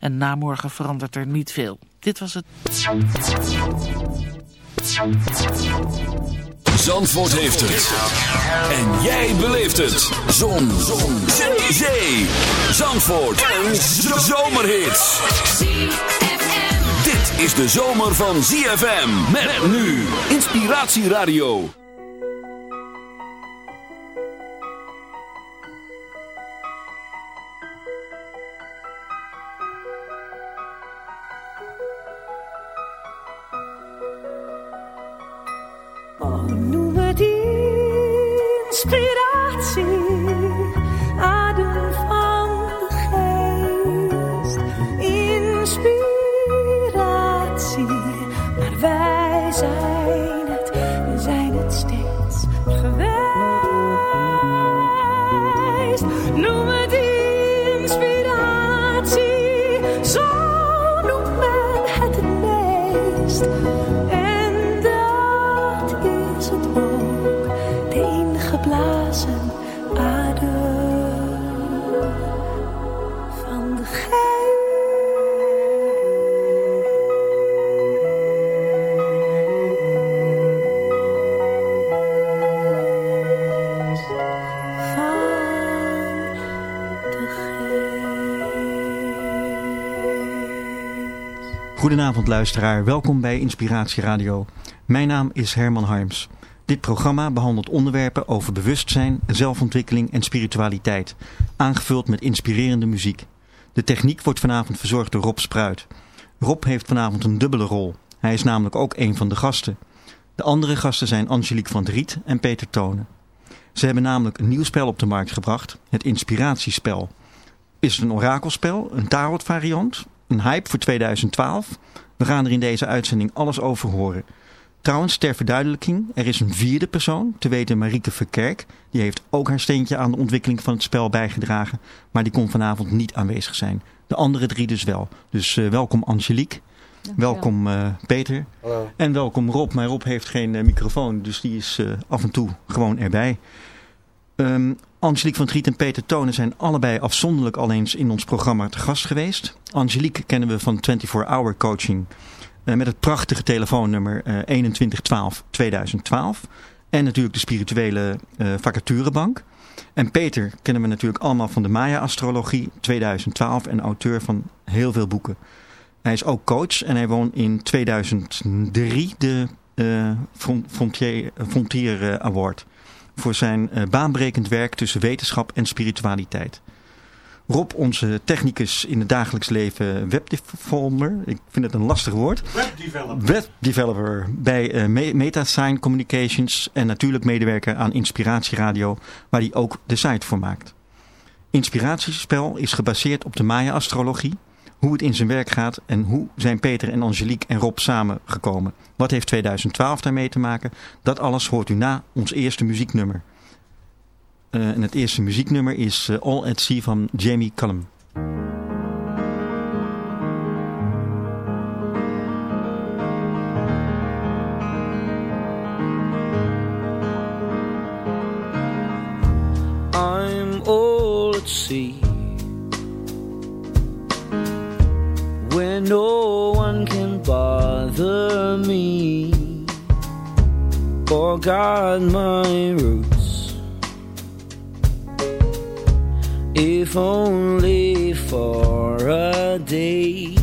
En na morgen verandert er niet veel. Dit was het. Zandvoort heeft het. En jij beleeft het. Zon. Zon. Zee. Zee. Zandvoort. Een zomerhit. Dit is de zomer van ZFM. Met nu. Inspiratieradio. Luisteraar, welkom bij Inspiratie Radio. Mijn naam is Herman Harms. Dit programma behandelt onderwerpen over bewustzijn, zelfontwikkeling en spiritualiteit, aangevuld met inspirerende muziek. De techniek wordt vanavond verzorgd door Rob Spruit. Rob heeft vanavond een dubbele rol. Hij is namelijk ook een van de gasten. De andere gasten zijn Angelique van Driet en Peter Tonen. Ze hebben namelijk een nieuw spel op de markt gebracht, het Inspiratiespel. Is het een orakelspel, een tarot variant, een hype voor 2012. We gaan er in deze uitzending alles over horen. Trouwens, ter verduidelijking, er is een vierde persoon, te weten Marieke Verkerk. Die heeft ook haar steentje aan de ontwikkeling van het spel bijgedragen, maar die kon vanavond niet aanwezig zijn. De andere drie dus wel. Dus uh, welkom Angelique, welkom uh, Peter Hallo. en welkom Rob. Maar Rob heeft geen uh, microfoon, dus die is af en toe gewoon erbij. Um, Angelique van Driet en Peter Tonen zijn allebei afzonderlijk al eens in ons programma te gast geweest. Angelique kennen we van 24 Hour Coaching uh, met het prachtige telefoonnummer uh, 2112 2012. En natuurlijk de spirituele uh, vacaturebank. En Peter kennen we natuurlijk allemaal van de Maya-astrologie 2012 en auteur van heel veel boeken. Hij is ook coach en hij won in 2003 de Frontier, Frontier Award voor zijn uh, baanbrekend werk tussen wetenschap en spiritualiteit. Rob, onze technicus in het dagelijks leven webdeveloper, ik vind het een lastig woord. Webdeveloper. Webdeveloper bij uh, Metasign Communications en natuurlijk medewerker aan Inspiratieradio, waar hij ook de site voor maakt. Inspiratiespel is gebaseerd op de Maya-astrologie, hoe het in zijn werk gaat en hoe zijn Peter en Angelique en Rob samengekomen. Wat heeft 2012 daarmee te maken? Dat alles hoort u na ons eerste muzieknummer. Uh, en het eerste muzieknummer is uh, All at Sea van Jamie Cullum. I'm all at sea where no one can bother me or guard my roots. If only for a day,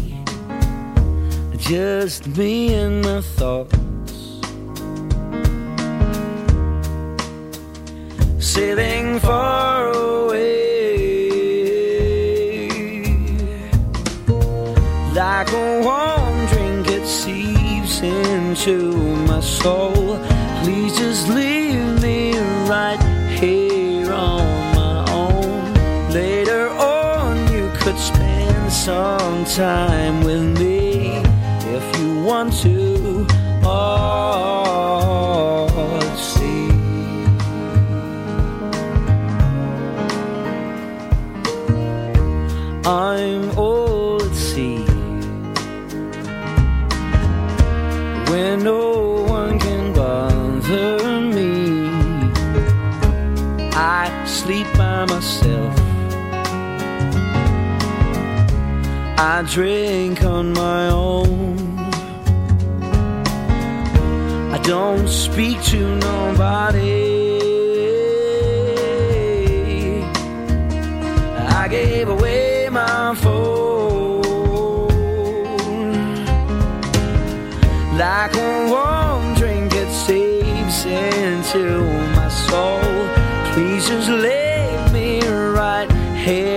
just me and my thoughts. Sailing far away like a warm drink it seeps into my soul. Please just leave me right here on my own. Later on you could spend some time with me if you want to. Oh by myself I drink on my own. I don't speak to nobody. I gave away my phone like a warm drink it saves into my soul. Please just me Hey.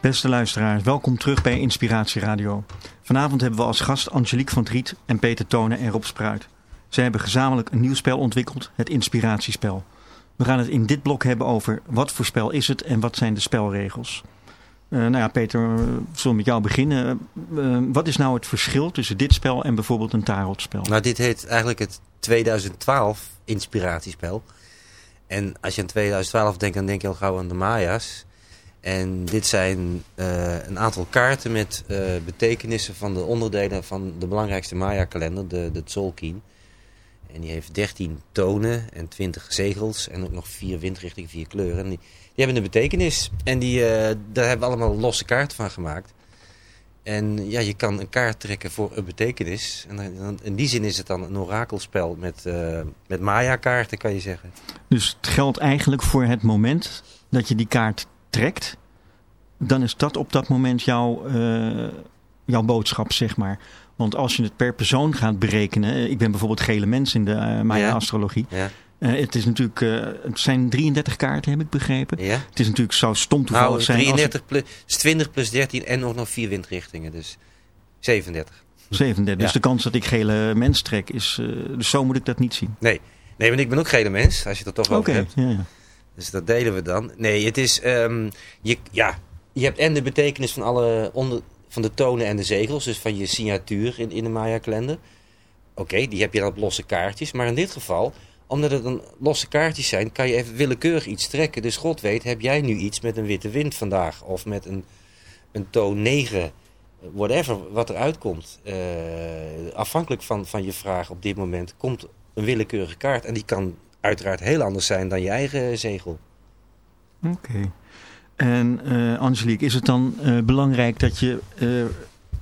Beste luisteraars, welkom terug bij Inspiratie Radio. Vanavond hebben we als gast Angelique van Driet en Peter Tonen en Rob Spruit. Zij hebben gezamenlijk een nieuw spel ontwikkeld, het Inspiratiespel. We gaan het in dit blok hebben over wat voor spel is het en wat zijn de spelregels. Eh, nou ja, Peter, we zullen met jou beginnen. Uh, wat is nou het verschil tussen dit spel en bijvoorbeeld een tarotspel? Nou, dit heet eigenlijk het 2012 Inspiratiespel. En als je aan 2012 denkt, dan denk je al gauw aan de Maya's. En dit zijn uh, een aantal kaarten met uh, betekenissen van de onderdelen van de belangrijkste Maya-kalender, de, de Tzolk'in. En die heeft 13 tonen en 20 zegels en ook nog vier windrichtingen, vier kleuren. En die, hebben een betekenis en die, uh, daar hebben we allemaal losse kaarten van gemaakt. En ja, je kan een kaart trekken voor een betekenis. En in die zin is het dan een orakelspel met, met Maya-kaarten, kan je zeggen. Dus het geldt eigenlijk voor het moment dat je die kaart trekt, dan is dat op dat moment jouw, uh, jouw boodschap, zeg maar. Want als je het per persoon gaat berekenen, ik ben bijvoorbeeld gele mens in de uh, Maya-astrologie. Ja. Ja. Uh, het is natuurlijk, het zijn 33 kaarten, heb ik begrepen. Ja. Het is natuurlijk zo stom toevallig nou, zijn. 33 plus, 20 plus 13 en nog, nog vier windrichtingen, dus 37. 37, ja. dus de kans dat ik gele mens trek is, dus zo moet ik dat niet zien. Nee, nee want ik ben ook gele mens, als je het er toch over okay. hebt. Ja, ja. Dus dat delen we dan. Nee, het is, um, je, ja, je hebt en de betekenis van alle onder, van de tonen en de zegels, dus van je signatuur in, in de Maya-kalender. Oké, die heb je dan op losse kaartjes. Maar in dit geval, omdat het dan losse kaartjes zijn, kan je even willekeurig iets trekken. Dus God weet, heb jij nu iets met een witte wind vandaag? Of met een, een toon 9, whatever, wat eruit komt. Uh, afhankelijk van, van je vraag op dit moment, komt een willekeurige kaart. En die kan uiteraard heel anders zijn dan je eigen zegel. Oké. En uh, Angelique, is het dan uh, belangrijk dat je uh,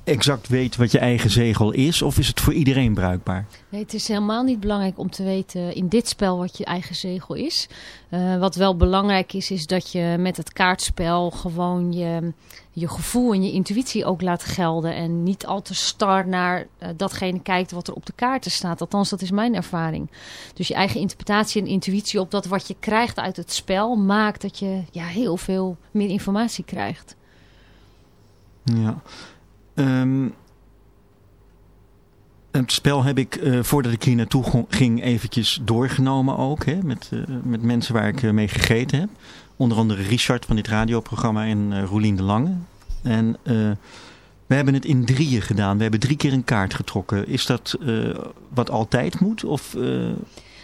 exact weet wat je eigen zegel is? Of is het voor iedereen bruikbaar? Nee, het is helemaal niet belangrijk om te weten in dit spel wat je eigen zegel is. Uh, wat wel belangrijk is, is dat je met het kaartspel gewoon je, je gevoel en je intuïtie ook laat gelden. En niet al te star naar uh, datgene kijkt wat er op de kaarten staat. Althans, dat is mijn ervaring. Dus je eigen interpretatie en intuïtie op dat wat je krijgt uit het spel maakt dat je ja, heel veel meer informatie krijgt. Ja. Um, het spel heb ik, uh, voordat ik hier naartoe ging, eventjes doorgenomen ook. Hè, met, uh, met mensen waar ik uh, mee gegeten heb. Onder andere Richard van dit radioprogramma en uh, Roelien de Lange. En we hebben het in drieën gedaan. We hebben drie keer een kaart getrokken. Is dat wat altijd moet? Of...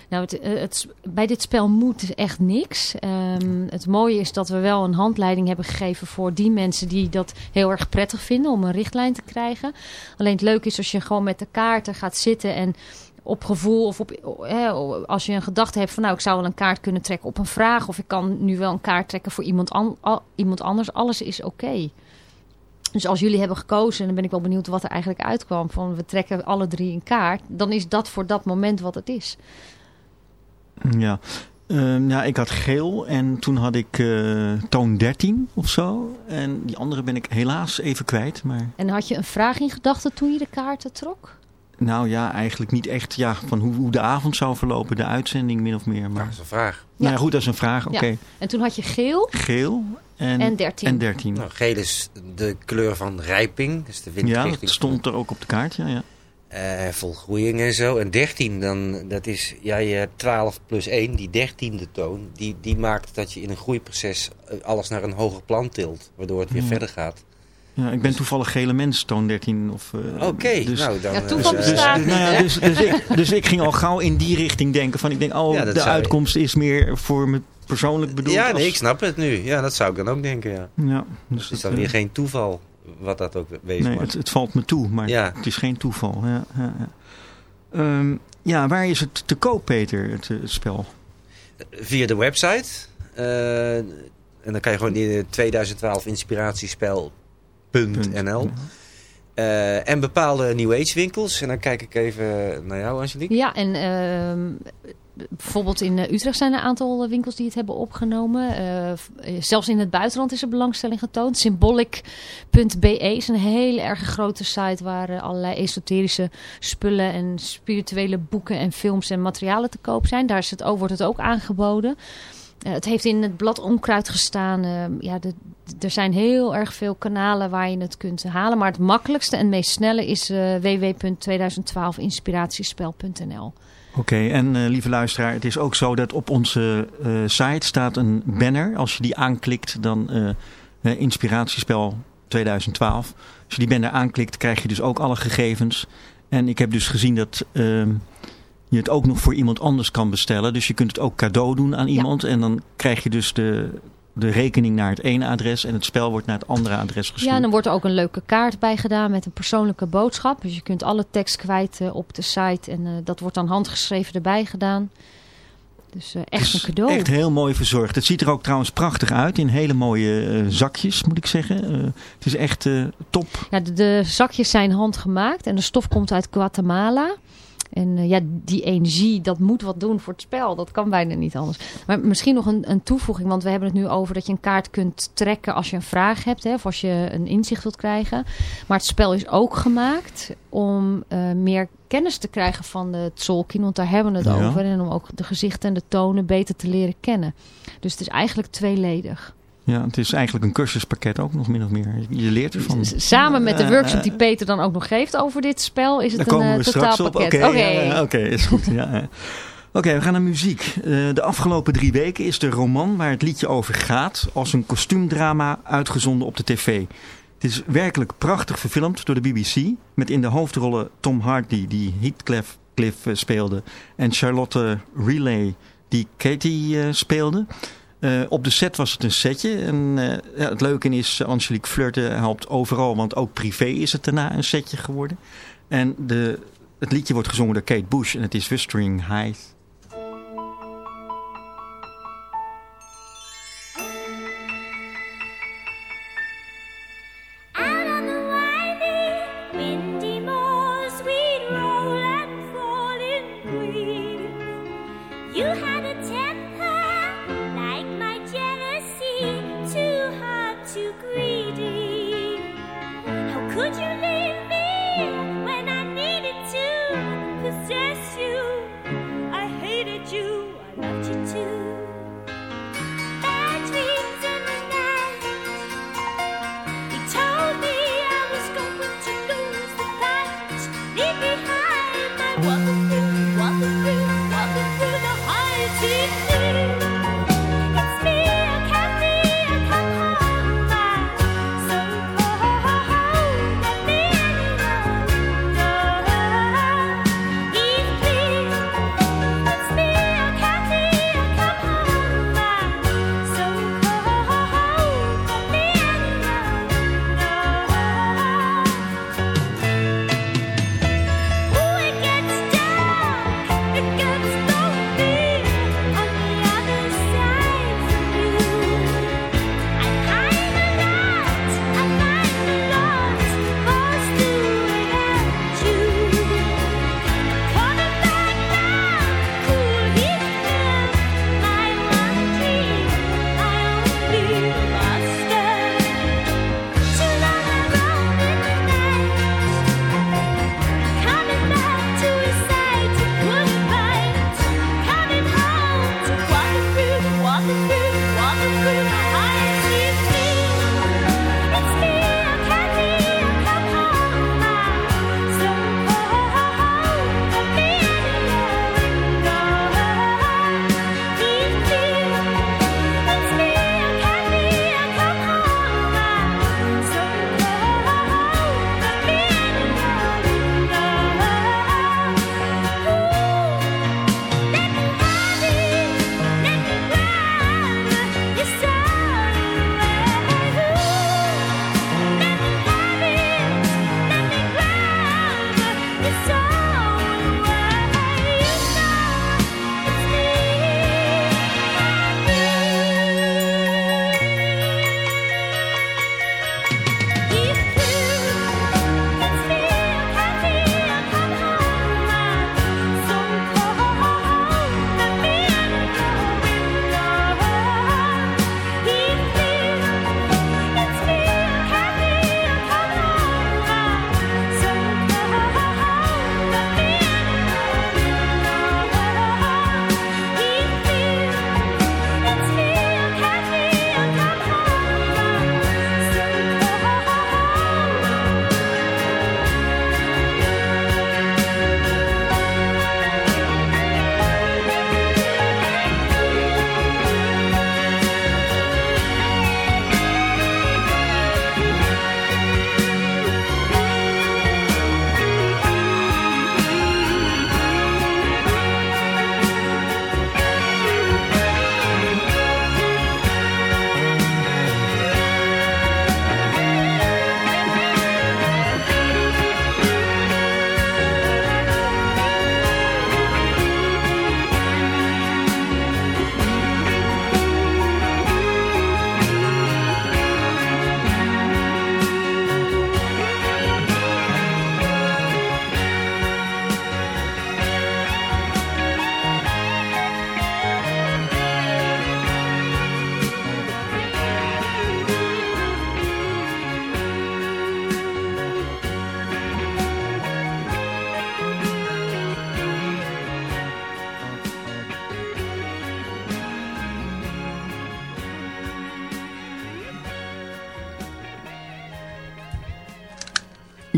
Nou, het, het, bij dit spel moet echt niks. Um, het mooie is dat we wel een handleiding hebben gegeven voor die mensen die dat heel erg prettig vinden om een richtlijn te krijgen. Alleen het leuke is als je gewoon met de kaarten gaat zitten en op gevoel of op, als je een gedachte hebt van nou ik zou wel een kaart kunnen trekken op een vraag of ik kan nu wel een kaart trekken voor iemand, an, iemand anders. Alles is oké. Dus als jullie hebben gekozen, dan ben ik wel benieuwd wat er eigenlijk uitkwam. Van we trekken alle drie een kaart. Dan is dat voor dat moment wat het is. Ja. Uh, ja, ik had geel en toen had ik uh, toon 13 of zo. En die andere ben ik helaas even kwijt. Maar... En had je een vraag in gedachten toen je de kaarten trok? Nou ja, eigenlijk niet echt. Ja, van hoe, hoe de avond zou verlopen, de uitzending min of meer. Maar... Dat is een vraag. Nou ja, goed, dat is een vraag. Oké. Okay. Ja. En toen had je geel? Geel en, en 13. En 13. Nou, geel is de kleur van rijping. Dus de ja, dat stond er ook op de kaart. Ja, ja. Uh, volgroeiing en zo. En 13, dan, dat is, ja, je hebt 12 plus 1, die dertiende toon, die, die maakt dat je in een groeiproces alles naar een hoger plan tilt, waardoor het weer ja. verder gaat. Ja, ik ben dus... toevallig gele mens, toon 13. Uh, Oké, okay, dus, nou dan... Ja, toeval bestaat dus, nou ja, dus, dus, ik, dus ik ging al gauw in die richting denken van, ik denk, oh, ja, de uitkomst je... is meer voor me persoonlijk bedoeld. Ja, nee, als... ik snap het nu. Ja, dat zou ik dan ook denken, ja. ja dus, dus is dan weer geen toeval wat dat ook wezen nee, mag. Het, het valt me toe, maar ja. het is geen toeval. Ja, ja, ja. Um, ja, waar is het te koop, Peter, het, het spel? Via de website. Uh, en dan kan je gewoon in 2012 inspiratiespel.nl. Uh, en bepaalde New Age winkels. En dan kijk ik even naar jou, Angelique. Ja, en uh, bijvoorbeeld in Utrecht zijn er een aantal winkels die het hebben opgenomen. Uh, zelfs in het buitenland is er belangstelling getoond. Symbolic.be is een hele erg grote site waar allerlei esoterische spullen en spirituele boeken en films en materialen te koop zijn. Daar is het ook, wordt het ook aangeboden. Het heeft in het blad Onkruid gestaan. ja, de, er zijn heel erg veel kanalen waar je het kunt halen. Maar het makkelijkste en meest snelle is www.2012inspiratiespel.nl. Oké, okay, en uh, lieve luisteraar, het is ook zo dat op onze uh, site staat een banner. Als je die aanklikt, dan uh, Inspiratiespel 2012. Als je die banner aanklikt, krijg je dus ook alle gegevens. En ik heb dus gezien dat ehm, je het ook nog voor iemand anders kan bestellen. Dus je kunt het ook cadeau doen aan iemand. Ja. En dan krijg je dus de, de rekening naar het ene adres en het spel wordt naar het andere adres gestuurd. Ja, en dan wordt er ook een leuke kaart bij gedaan met een persoonlijke boodschap. Dus je kunt alle tekst kwijt uh, op de site en uh, dat wordt dan handgeschreven erbij gedaan. Dus uh, echt een cadeau. Echt heel mooi verzorgd. Het ziet er ook trouwens prachtig uit in hele mooie zakjes moet ik zeggen. het is echt top. Ja, de, de zakjes zijn handgemaakt en de stof komt uit Guatemala. En uh, ja, die energie, dat moet wat doen voor het spel. Dat kan bijna niet anders. Maar misschien nog een, een toevoeging, want we hebben het nu over dat je een kaart kunt trekken als je een vraag hebt. Hè, of als je een inzicht wilt krijgen. Maar het spel is ook gemaakt om uh, meer kennis te krijgen van de Tolkien. Want daar hebben we het ja. over. En om ook de gezichten en de tonen beter te leren kennen. Dus het is eigenlijk tweeledig. Ja, het is eigenlijk een cursuspakket ook nog min of meer. Je leert ervan. Samen met de workshop die Peter dan ook nog geeft over dit spel is het Daar een uh, totaalpakket. Oké, okay, okay. ja, okay, is goed. ja. Oké, okay, we gaan naar muziek. Uh, de afgelopen drie weken is de roman waar het liedje over gaat als een kostuumdrama uitgezonden op de tv. Het is werkelijk prachtig verfilmd door de BBC. Met in de hoofdrollen Tom Hardy die Heathcliff Cliff, speelde. En Charlotte Relay die Katie uh, speelde. Uh, op de set was het een setje. En uh, ja, het leuke is, Angelique Flirten helpt overal, want ook privé is het daarna een setje geworden. En de, het liedje wordt gezongen door Kate Bush en het is Wistering High.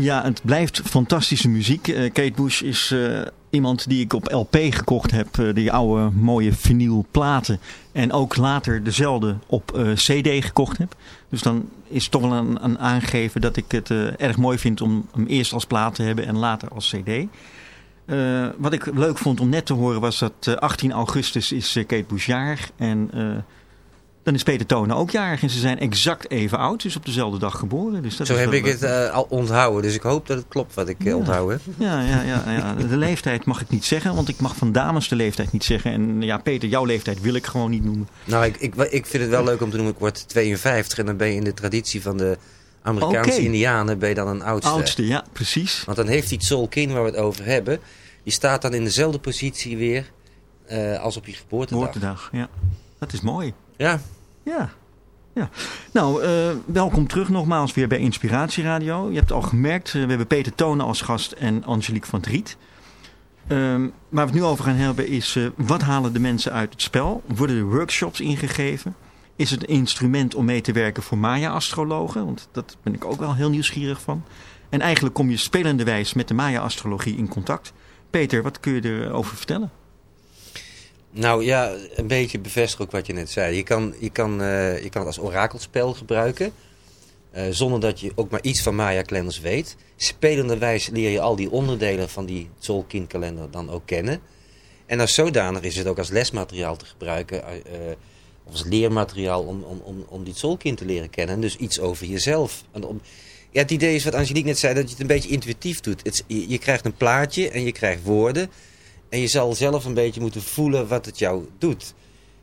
Ja, het blijft fantastische muziek. Eh, Kate Bush is eh, iemand die ik op LP gekocht heb. eh, die oude mooie vinylplaten. En ook later dezelfde op CD gekocht heb. Dus dan is toch wel een, een aangegeven dat ik het erg mooi vind om hem eerst als plaat te hebben en later als CD. Wat ik leuk vond om net te horen was dat eh, 18 augustus is Kate Bush jarig. En dan is Peter Tonen ook jarig. En ze zijn exact even oud. Dus op dezelfde dag geboren. Dus dat Zo is heb ik het eh, al onthouden. Dus ik hoop dat het klopt wat ik eh, Ja. onthouden heb. Ja, ja, ja, ja, de leeftijd mag ik niet zeggen, want ik mag van dames de leeftijd niet zeggen. En ja, Peter, jouw leeftijd wil ik gewoon niet noemen. Nou, ik, ik, ik vind het wel leuk om te noemen. Ik word 52 en dan ben je in de traditie van de Amerikaanse. Indianen ben je dan een oudste. Oudste, ja, precies. Want dan heeft die Tzolk'in waar we het over hebben, die staat dan in dezelfde positie weer eh, als op je geboortedag. Geboortedag, ja. Dat is mooi. Ja, Ja. ja. Nou, eh, welkom terug nogmaals weer bij Inspiratieradio. Je hebt al gemerkt, eh, we hebben Peter Tonen als gast en Angelique van het Riet. Ehm, waar we het nu over gaan hebben is, eh, wat halen de mensen uit het spel? Worden er workshops ingegeven? Is het een instrument om mee te werken voor Maya-astrologen? Want dat ben ik ook wel heel nieuwsgierig van. En eigenlijk kom je spelenderwijs met de Maya-astrologie in contact. Peter, wat kun je erover vertellen? Nou ja, een beetje bevestig ook wat je net zei. Je kan, je kan, eh, je kan het als orakelspel gebruiken. eh, zonder dat je ook maar iets van Maya-kalenders weet. Spelenderwijs leer je al die onderdelen van die Zolkin-kalender dan ook kennen. En als zodanig is het ook als lesmateriaal te gebruiken. eh, of als leermateriaal om, om, om, om die Zolkin te leren kennen. En dus iets over jezelf. En ja, het idee is wat Angelique net zei, dat je het een beetje intuïtief doet. Je, je krijgt een plaatje en je krijgt woorden. En je zal zelf een beetje moeten voelen wat het jou doet.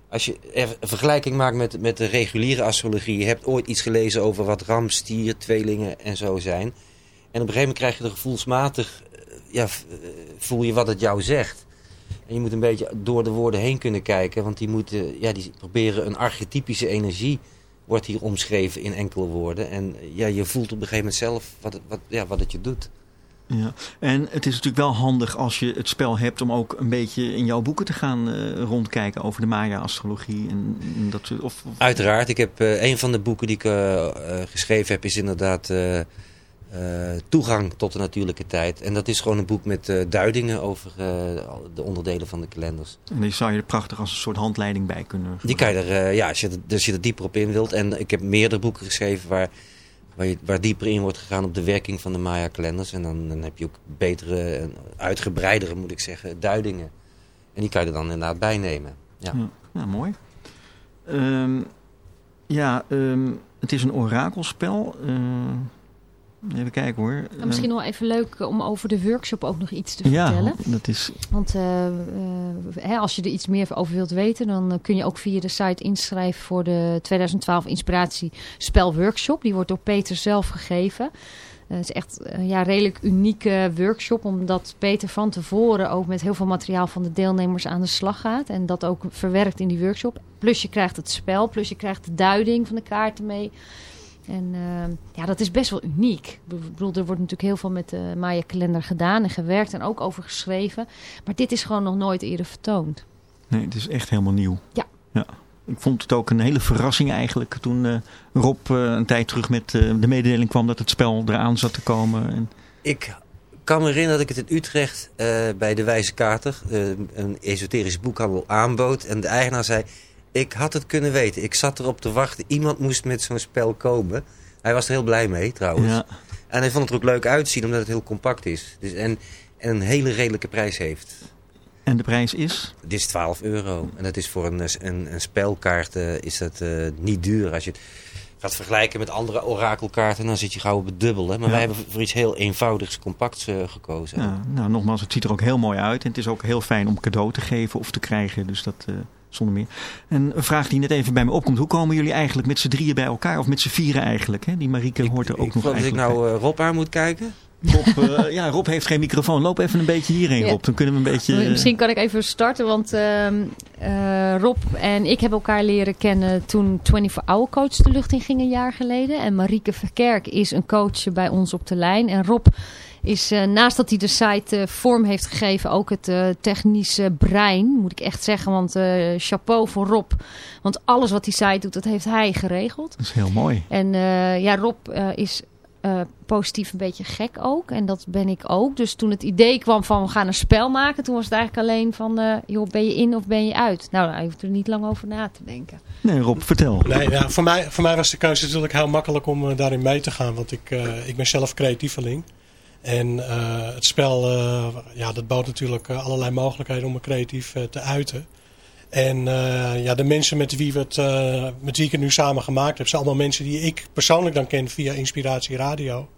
Als je een vergelijking maakt met, met de reguliere astrologie. Je hebt ooit iets gelezen over wat ram, stier, tweelingen en zo zijn. En op een gegeven moment krijg je er gevoelsmatig... eh, Ja, eh, voel je wat het jou zegt. En je moet een beetje door de woorden heen kunnen kijken. Want die, moeten, ja, die proberen een archetypische energie... wordt hier omschreven in enkele woorden. En ja, je voelt op een gegeven moment zelf wat wat, ja, wat het je doet. Ja. En het is natuurlijk wel handig als je het spel hebt om ook een beetje in jouw boeken te gaan eh, rondkijken over de Maya-astrologie. En, en dat of, of- Uiteraard. Ik heb eh, een van de boeken die ik eh, geschreven heb, is inderdaad Toegang tot de natuurlijke tijd. En dat is gewoon een boek met duidingen over de onderdelen van de kalenders. en die zou je er prachtig als een soort handleiding bij kunnen Die kan je er, ja, als je, er, als je er dieper op in wilt. En ik heb meerdere boeken geschreven waar, waar, je, waar dieper in wordt gegaan op de werking van de Maya-kalenders. En dan, dan heb je ook betere, en uitgebreidere, moet ik zeggen, duidingen. En die kan je er dan inderdaad bij nemen. Ja. Ja, nou, mooi. Ehm, ja, ehm, het is een orakelspel. Ehm, even kijken hoor. Nou, misschien wel even leuk om over de workshop ook nog iets te ja, vertellen. dat is. Want eh, eh, hè, als je er iets meer over wilt weten, dan eh, kun je ook via de site inschrijven voor de 2012 Inspiratie Spel Workshop. Die wordt door Peter zelf gegeven. Het is echt een ja, redelijk unieke workshop, omdat Peter van tevoren ook met heel veel materiaal van de deelnemers aan de slag gaat. En dat ook verwerkt in die workshop. Plus je krijgt het spel, plus je krijgt de duiding van de kaarten mee. En eh, ja, dat is best wel uniek. Ik bedoel, er wordt natuurlijk heel veel met de Maya-kalender gedaan en gewerkt en ook over geschreven. Maar dit is gewoon nog nooit eerder vertoond. Nee, het is echt helemaal nieuw. Ja. ja. Ik vond het ook een hele verrassing eigenlijk toen eh, Rob eh, een tijd terug met eh, de mededeling kwam dat het spel eraan zat te komen. En, Ik kan me herinneren dat ik het in Utrecht eh, bij de Wijze Kater, eh, een esoterisch boekhandel, aanbood. En de eigenaar zei, ik had het kunnen weten. Ik zat erop te wachten. Iemand moest met zo'n spel komen. Hij was er heel blij mee trouwens. ja, En hij vond het er ook leuk uitzien omdat het heel compact is. Dus en, en een hele redelijke prijs heeft. en de prijs is? Dit is 12 euro. En dat is voor een, een, een spelkaart eh, is dat eh, niet duur. Als je het gaat vergelijken met andere orakelkaarten, dan zit je gauw op het dubbel. Hè? Maar Ja. wij hebben voor iets heel eenvoudigs, compacts eh, gekozen. Ja, nou, nogmaals, het ziet er ook heel mooi uit. En het is ook heel fijn om cadeau te geven of te krijgen. Dus dat zonder meer. En een vraag die net even bij me opkomt. Hoe komen jullie eigenlijk met z'n drieën bij elkaar? Of met z'n vieren eigenlijk? Hè? Die Marieke hoort er ook ik nog geloof dat ik eigenlijk nou eh, Rob aan moet kijken. Rob, eh, ja, Rob heeft geen microfoon. Loop even een beetje hierheen, Ja. Rob. Dan kunnen we een beetje... eh, Misschien kan ik even starten, want ehm, eh, Rob en ik hebben elkaar leren kennen toen 24 Hour Coach de lucht in ging een jaar geleden. En Marieke Verkerk is een coach bij ons op de lijn. En Rob is eh, naast dat hij de site eh, vorm heeft gegeven, ook het eh, technische brein, moet ik echt zeggen. Want eh, chapeau voor Rob, want alles wat die site doet, dat heeft hij geregeld. Dat is heel mooi. En eh, ja, Rob eh, is eh, positief een beetje gek ook. En dat ben ik ook. Dus toen het idee kwam van we gaan een spel maken. Toen was het eigenlijk alleen van, eh, joh, ben je in of ben je uit? Nou, hij hoeft er niet lang over na te denken. Nee, Rob, vertel. Nee, ja, voor, mij, voor mij was de keuze natuurlijk heel makkelijk om daarin mee te gaan. Want ik, eh, ik ben zelf creatieveling. En eh, het spel, eh, ja, dat bood natuurlijk eh, allerlei mogelijkheden om me creatief te uiten. En ja, de mensen met wie, we het, met ik het nu samen gemaakt heb, zijn allemaal mensen die ik persoonlijk dan ken via Inspiratie Radio.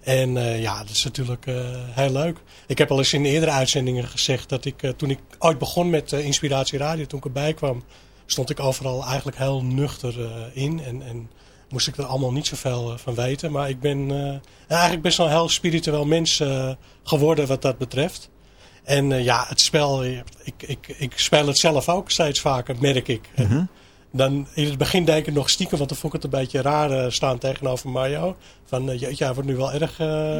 En ja, dat is natuurlijk heel leuk. Ik heb al eens in eerdere uitzendingen gezegd dat ik, toen ik ooit begon met Inspiratie Radio, toen ik erbij kwam, stond ik overal eigenlijk heel nuchter in. En, en moest ik er allemaal niet zoveel eh, van weten. Maar ik ben eh, eigenlijk best wel een heel spiritueel mens eh, geworden wat dat betreft. En ja, het spel, ik, ik, ik speel het zelf ook steeds vaker, merk ik. Mhm. Dan in het begin deed ik het nog stiekem, want dan vond ik het een beetje raar staan tegenover Mario. Van, eh, jeetje, hij wordt nu wel erg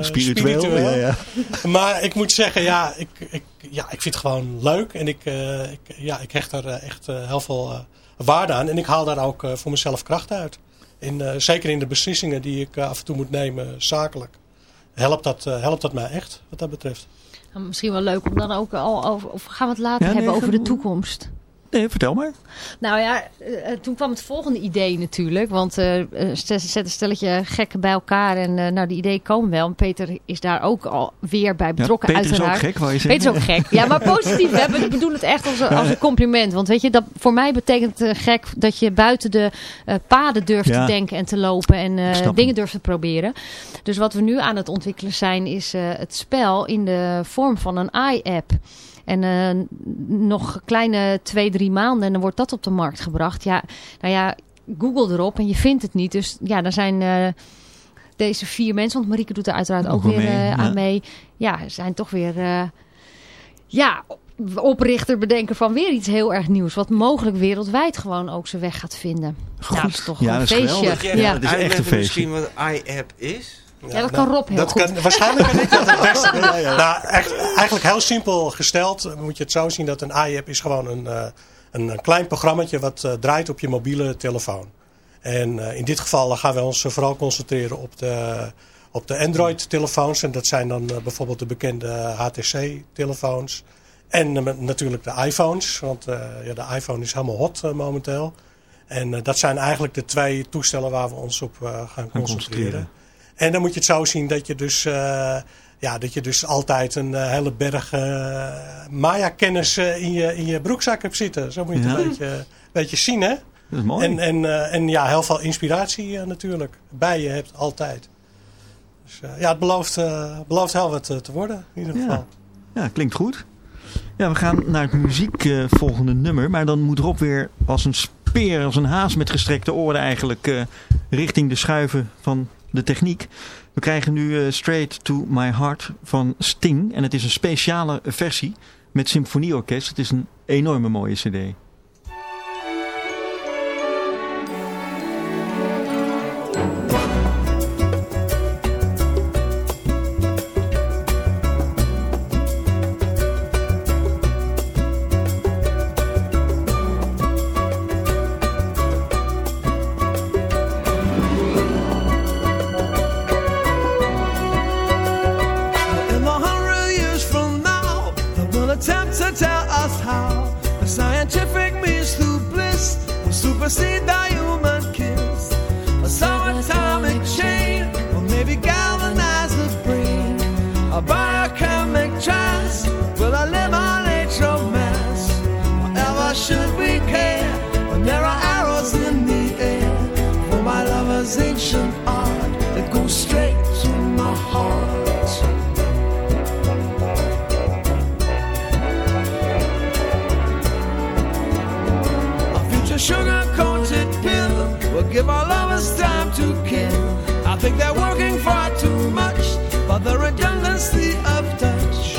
Spiritueel. Ja, ja. maar ik moet zeggen, ja, ik, ik, ja, ik vind het gewoon leuk. En ik, ik, ja, ik hecht er echt heel veel waarde aan. En ik haal daar ook voor mezelf kracht uit. In, eh, zeker in de beslissingen die ik eh, af en toe moet nemen, zakelijk. helpt dat, eh, helpt dat mij echt wat dat betreft. Nou, Misschien wel leuk om dan ook al over... Of gaan we het later Ja, nee, hebben over de toekomst? Nee, vertel maar. Nou ja, eh, eh, toen kwam het volgende idee natuurlijk. Want eh eh, zet zet een stelletje gekken bij elkaar. En nou, die ideeën komen wel. En Peter is daar ook al weer bij Ja, betrokken Peter is ook uiteraard. gek, wou je zeggen. Peter is ook gek. Ja, maar positief. We bedoelen het echt als een, als een compliment. Want weet je, dat, voor mij betekent gek dat je buiten de paden durft Ja. te denken en te lopen. En dingen durft te proberen. Dus wat we nu aan het ontwikkelen zijn, is het spel in de vorm van een i-app. En eh, nog kleine twee, drie maanden en dan wordt dat op de markt gebracht. Ja, nou ja, Google erop en je vindt het niet. Dus ja, dan zijn eh, deze vier mensen, want Marieke doet er uiteraard ook, weer mee, eh, ja. aan mee. Ja, zijn toch weer, eh, ja, oprichter bedenken van weer iets heel erg nieuws. Wat mogelijk wereldwijd gewoon ook zijn weg gaat vinden. Goed. Nou, dat is toch Ja, een dat feestje. geweldig. Ja, Ja, dat is echt een feestje. misschien wat iApp is? Ja, dat kan Rob heel dat goed. Kan, waarschijnlijk kan ik dat het beste. Nou, echt, eigenlijk heel simpel gesteld moet je het zo zien dat een iApp is gewoon een, eh, een, een klein programmaatje wat eh, draait op je mobiele telefoon. En eh, in dit geval gaan we ons vooral concentreren op de, op de Android-telefoons. En dat zijn dan bijvoorbeeld de bekende HTC-telefoons. En natuurlijk de iPhones, want eh, ja, de iPhone is helemaal hot momenteel. En eh, dat zijn eigenlijk de twee toestellen waar we ons op eh, gaan concentreren. En dan moet je het zo zien dat je dus, eh, ja, dat je dus altijd een eh, hele berg eh, Maya-kennis in, je, in je broekzak hebt zitten. Zo moet je het Ja. een beetje, een beetje zien, hè? Dat is mooi. En, en, en ja, heel veel inspiratie natuurlijk. Bij je hebt altijd. Dus ja, het belooft, belooft heel wat te worden in ieder geval. Ja, klinkt goed. Ja, we gaan naar het muziek volgende nummer. Maar dan moet Rob weer als een speer, als een haas met gestrekte oren eigenlijk richting de schuiven van de techniek. We krijgen nu eh, Straight to My Heart van Sting. En het is een speciale versie met symfonieorkest. Het is een enorme mooie cd. Think they're working far too much for the redundancy of touch.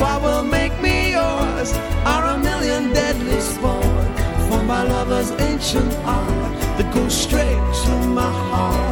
What will make me yours are a million deadly sport for my lover's ancient art that goes straight to my heart.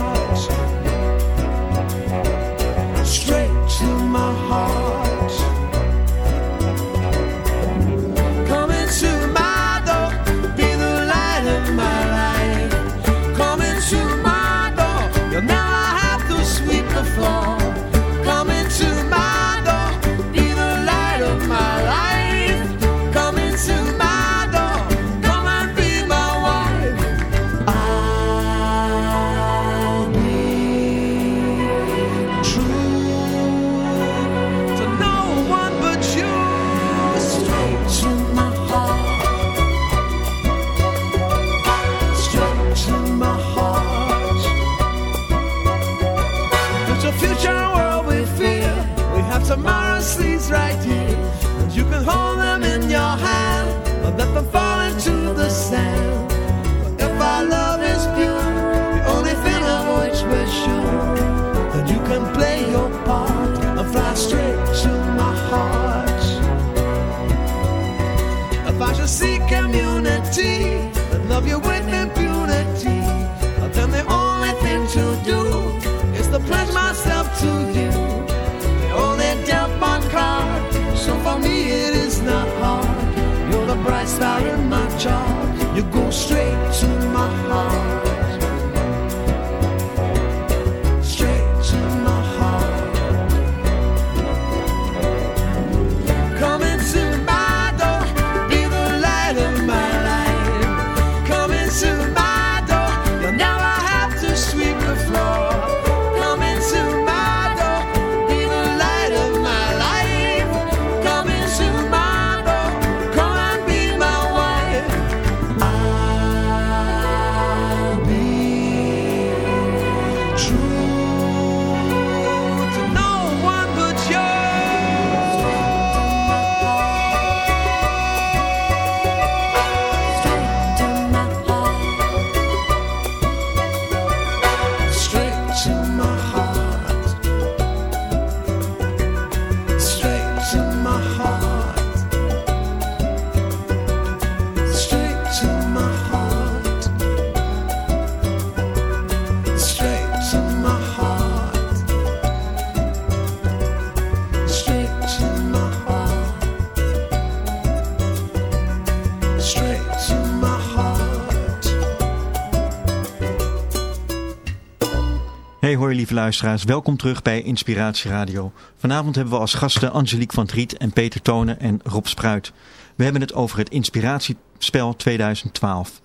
Hoi lieve luisteraars, welkom terug bij Inspiratie Radio. Vanavond hebben we als gasten Angelique van Triet en Peter Tonen en Rob Spruit. We hebben het over het Inspiratiespel 2012.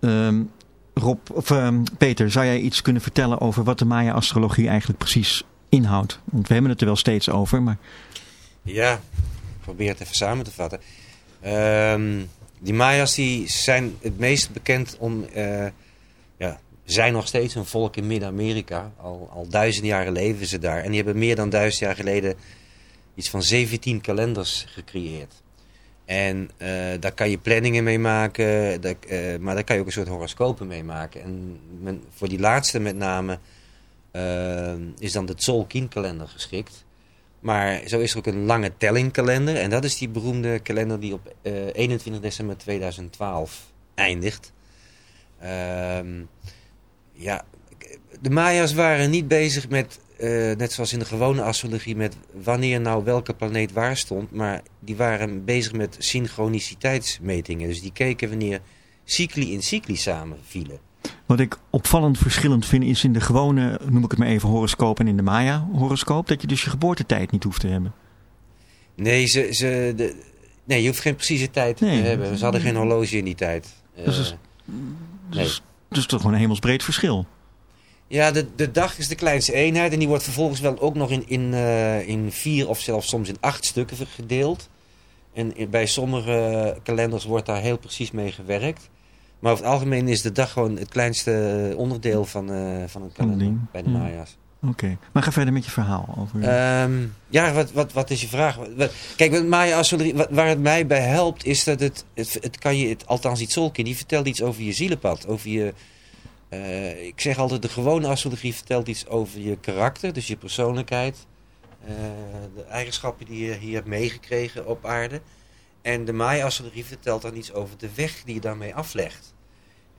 Ehm, Rob, of, ehm, Peter, zou jij iets kunnen vertellen over wat de Maya-astrologie eigenlijk precies inhoudt? Want we hebben het er wel steeds over, maar... Ja, ik probeer het even samen te vatten. Ehm, die Maya's die zijn het meest bekend om... eh, ja, zijn nog steeds een volk in Midden-Amerika. Al, al jaren leven ze daar. En die hebben meer dan duizend jaar geleden iets van 17 kalenders gecreëerd. En eh, daar kan je planningen mee maken, daar, eh, maar daar kan je ook een soort horoscopen mee maken. En voor die laatste met name eh, is dan de Tzolk'in-kalender geschikt. Maar zo is er ook een lange tellingkalender. En dat is die beroemde kalender die op eh, 21 december 2012 eindigt. Ehm, ja, de Maya's waren niet bezig met, eh, net zoals in de gewone astrologie, met wanneer nou welke planeet waar stond. Maar die waren bezig met synchroniciteitsmetingen. Dus die keken wanneer cycli in cycli samenvielen. Wat ik opvallend verschillend vind is in de gewone, noem ik het maar even, horoscoop en in de Maya-horoscoop, dat je dus je geboortetijd niet hoeft te hebben. Nee, ze, ze, de, nee je hoeft geen precieze tijd Nee. te hebben. Ze hadden geen horloge in die tijd. Dus is- nee. Dus, dus toch gewoon een hemelsbreed verschil. Ja, de, de dag is de kleinste eenheid en die wordt vervolgens wel ook nog in, in, eh, in vier of zelfs soms in acht stukken gedeeld. En bij sommige kalenders wordt daar heel precies mee gewerkt. Maar over het algemeen is de dag gewoon het kleinste onderdeel van, eh, van een kalender bij de ja. Maya's. Oké, maar ga verder met je verhaal over... Ehm, ja, wat, wat, wat is je vraag? Kijk, Maya astrologie, waar het mij bij helpt, is dat het, het, kan je, het, althans iets Solkin, die vertelt iets over je zielenpad. Over je, eh, ik zeg altijd, de gewone astrologie vertelt iets over je karakter, dus je persoonlijkheid. eh, de eigenschappen die je hier hebt meegekregen op aarde. En de Maya astrologie vertelt dan iets over de weg die je daarmee aflegt.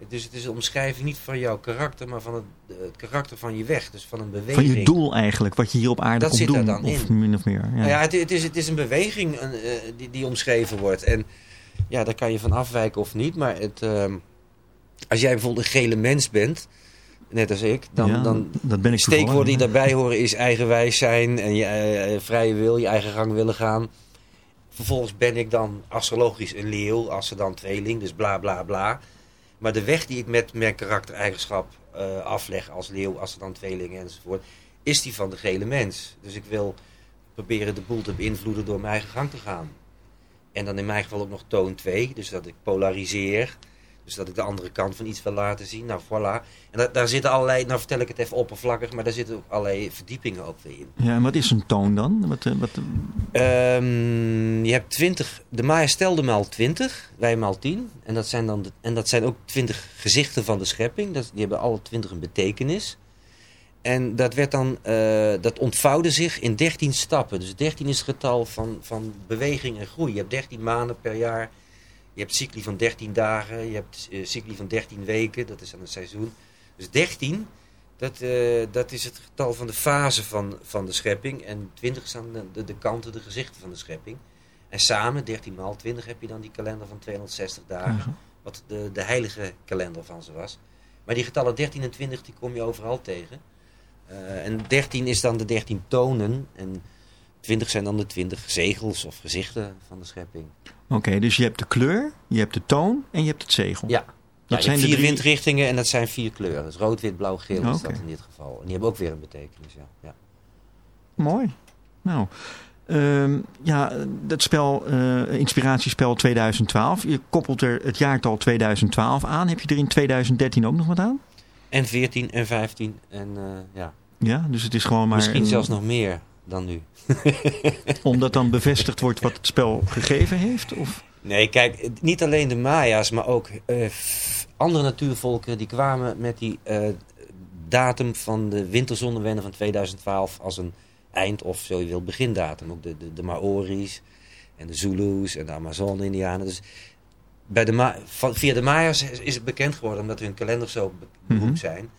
Dus het is een omschrijving niet van jouw karakter, maar van het, het karakter van je weg. Dus van een beweging. van je doel eigenlijk, wat je hier op aarde Dat komt zit doen. er dan of in. min of meer. Ja. Nou ja, het, het, is, het is een beweging een, eh, die, die omschreven wordt. En ja, daar kan je van afwijken of niet. Maar het, ehm, als jij bijvoorbeeld een gele mens bent, net als ik, dan, Ja, dan dat ben ik steekwoorden die daarbij horen is eigenwijs zijn en je eh, vrije wil, je eigen gang willen gaan. Vervolgens ben ik dan astrologisch een leeuw, als ze dan tweeling, dus bla bla bla. Maar de weg die ik met mijn karaktereigenschap eh, afleg als leeuw, als dan tweeling enzovoort, is die van de gele mens. Dus ik wil proberen de boel te beïnvloeden door mijn eigen gang te gaan. En dan in mijn geval ook nog toon 2, dus dat ik polariseer. Dus dat ik de andere kant van iets wil laten zien. Nou, voilà. En da- daar zitten allerlei, nou vertel ik het even oppervlakkig, maar daar zitten ook allerlei verdiepingen ook weer in. Ja, en wat is een toon dan? Wat, eh, wat, Ehm, je hebt 20, de Maya stelde maal 20, wij maal 10. En dat zijn, dan de, en dat zijn ook 20 gezichten van de schepping. Dat, die hebben alle 20 een betekenis. En dat, werd dan, eh, dat ontvouwde zich in 13 stappen. Dus 13 is het getal van, van beweging en groei. Je hebt 13 maanden per jaar. Je hebt cycli van 13 dagen. Je hebt eh, cycli van 13 weken. Dat is dan het seizoen. Dus 13, dat, eh, dat is het getal van de fase van, van de schepping. En 20 zijn de, de, de kanten, de gezichten van de schepping. En samen, 13 maal 20, heb je dan die kalender van 260 dagen. Wat de, de heilige kalender van ze was. Maar die getallen 13 en 20, die kom je overal tegen. Eh, en 13 is dan de 13 tonen. En 20 zijn dan de 20 zegels of gezichten van de schepping. Oké, dus je hebt de kleur, je hebt de toon en je hebt het zegel. Ja. Dat zijn vier drie... windrichtingen en dat zijn vier kleuren. Dus rood, wit, blauw, geel is Oké. dat in dit geval. En die hebben ook weer een betekenis, ja. ja. Mooi. Nou, ehm, ja, dat spel, eh, Inspiratiespel 2012. Je koppelt er het jaartal 2012 aan. Heb je er in 2013 ook nog wat aan? En 14 en 15 en eh, ja, Ja, dus het is gewoon maar... misschien een- zelfs nog meer dan nu. Omdat dan bevestigd wordt wat het spel gegeven heeft? Of? Nee, kijk, niet alleen de Maya's, maar ook eh, andere natuurvolken die kwamen met die eh, datum van de winterzonnewende van 2012 als een eind- of zo je wil begindatum. Ook de, de, de Maori's en de Zulus en de Amazon-Indianen. Dus bij de Ma- via de Maya's is het bekend geworden omdat hun kalenders zo be- beroemd Mhm. zijn.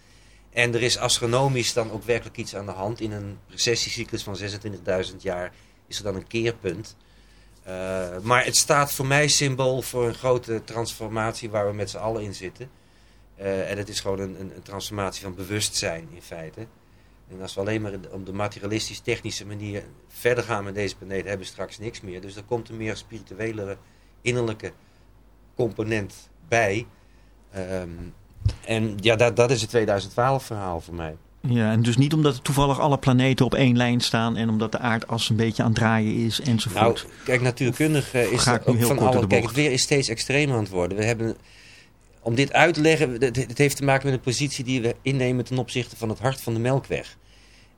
En er is astronomisch dan ook werkelijk iets aan de hand. In een precessiecyclus van 26.000 jaar is er dan een keerpunt. Uh, maar het staat voor mij symbool voor een grote transformatie waar we met z'n allen in zitten. Uh, en het is gewoon een, een, transformatie van bewustzijn in feite. En als we alleen maar op de materialistisch-technische manier verder gaan met deze planeet, hebben we straks niks meer. Dus er komt een meer spirituelere, innerlijke component bij. Ehm, en ja, dat, dat is het 2012 verhaal voor mij. Ja, en dus niet omdat toevallig alle planeten op één lijn staan en omdat de aardas een beetje aan het draaien is enzovoort. Nou, kijk, natuurkundig is nu ook heel van alle. Kijk, het weer is steeds extremer aan het worden. We hebben, om dit uit te leggen, het, het heeft te maken met de positie die we innemen ten opzichte van het hart van de Melkweg.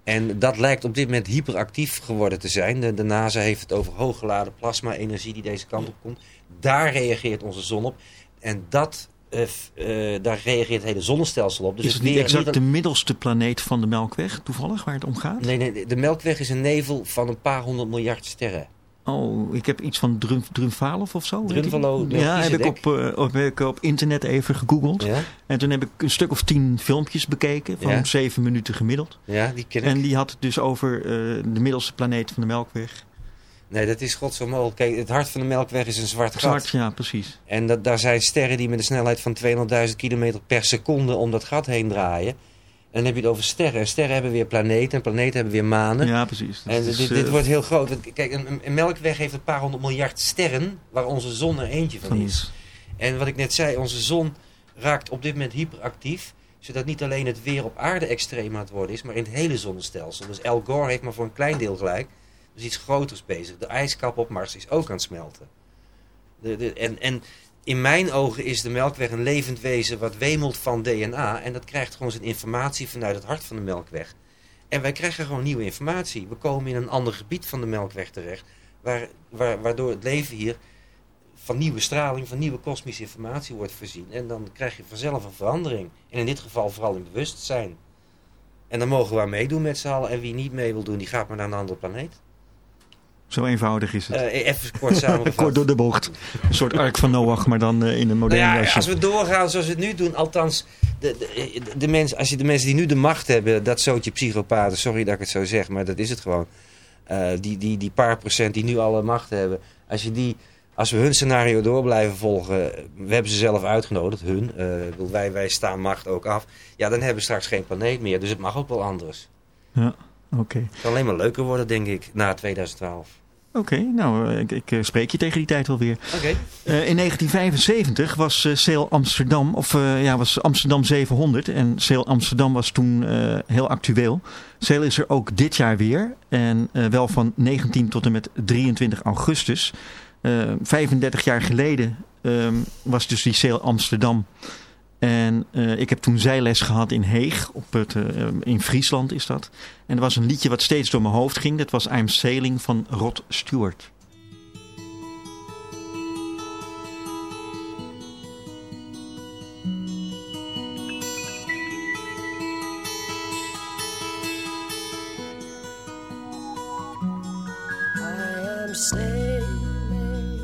En dat lijkt op dit moment hyperactief geworden te zijn. De, de NASA heeft het over hooggeladen plasma-energie die deze kant op komt. Daar reageert onze zon op. En dat, eh, eh, daar reageert het hele zonnestelsel op. Dus is het niet exact de middelste planeet van de Melkweg, toevallig, waar het om gaat? Nee, nee, de Melkweg is een nevel van een paar honderd miljard sterren. Oh, ik heb iets van Drum, Drumvalov of zo. Drumvalo. Ja, heb ik, op, eh, op, heb ik op internet even gegoogeld. Ja, En toen heb ik een stuk of tien filmpjes bekeken, van Ja. zeven minuten gemiddeld. ja die ken ik. En die had het dus over de middelste planeet van de Melkweg. Nee, dat is god zo mogelijk. Kijk, het hart van de Melkweg is een zwart gat. Zwart, ja, precies. En dat, daar zijn sterren die met een snelheid van 200.000 kilometer per seconde om dat gat heen draaien. En dan heb je het over sterren. En sterren hebben weer planeten en planeten hebben weer manen. Ja, precies. Dat En is, dit, eh, dit wordt heel groot. Kijk, een, melkweg heeft een paar honderd miljard sterren, waar onze zon er eentje van van is. iets. En wat ik net zei, onze zon raakt op dit moment hyperactief. Zodat niet alleen het weer op aarde extreem aan het worden is, maar in het hele zonnestelsel. Dus Al Gore heeft maar voor een klein deel gelijk. Dus iets groters bezig. De ijskap op Mars is ook aan het smelten. De, en, en in mijn ogen is de Melkweg een levend wezen wat wemelt van DNA. En dat krijgt gewoon zijn informatie vanuit het hart van de Melkweg. En wij krijgen gewoon nieuwe informatie. We komen in een ander gebied van de Melkweg terecht. Waar, waardoor het leven hier van nieuwe straling, van nieuwe kosmische informatie wordt voorzien. En dan krijg je vanzelf een verandering. En in dit geval vooral in bewustzijn. En dan mogen we aan meedoen met z'n allen. En wie niet mee wil doen, die gaat maar naar een andere planeet. Zo eenvoudig is het. Eh, even kort samengevat. Kort door de bocht. Een soort ark van Noach, maar dan eh, in een Nou moderne ja, jasje. als we doorgaan zoals we het nu doen, althans, de, de, de mensen, als je de mensen die nu de macht hebben, dat zootje psychopaten, sorry dat ik het zo zeg, maar dat is het gewoon. Eh, die, die, die paar procent die nu alle macht hebben, als, je die, als we hun scenario door blijven volgen, we hebben ze zelf uitgenodigd, hun, wij, wij staan macht ook af, ja, dan hebben we straks geen planeet meer, dus het mag ook wel anders. Ja, oké. Het zal alleen maar leuker worden, denk ik, na 2012. Oké, nou, eh, ik, ik eh, spreek je tegen die tijd wel weer. Oké. Eh, in 1975 was Sail Amsterdam, of ja, was Amsterdam 700. En Sail Amsterdam was toen heel actueel. Sail is er ook dit jaar weer. En wel van 19 tot en met 23 augustus. Eh 35 jaar geleden ehm, was dus die Sail Amsterdam. En eh, ik heb toen zijles gehad in Heeg, op het, eh, in Friesland is dat. En er was een liedje wat steeds door mijn hoofd ging. Dat was I'm Sailing van Rod Stewart. I am sailing,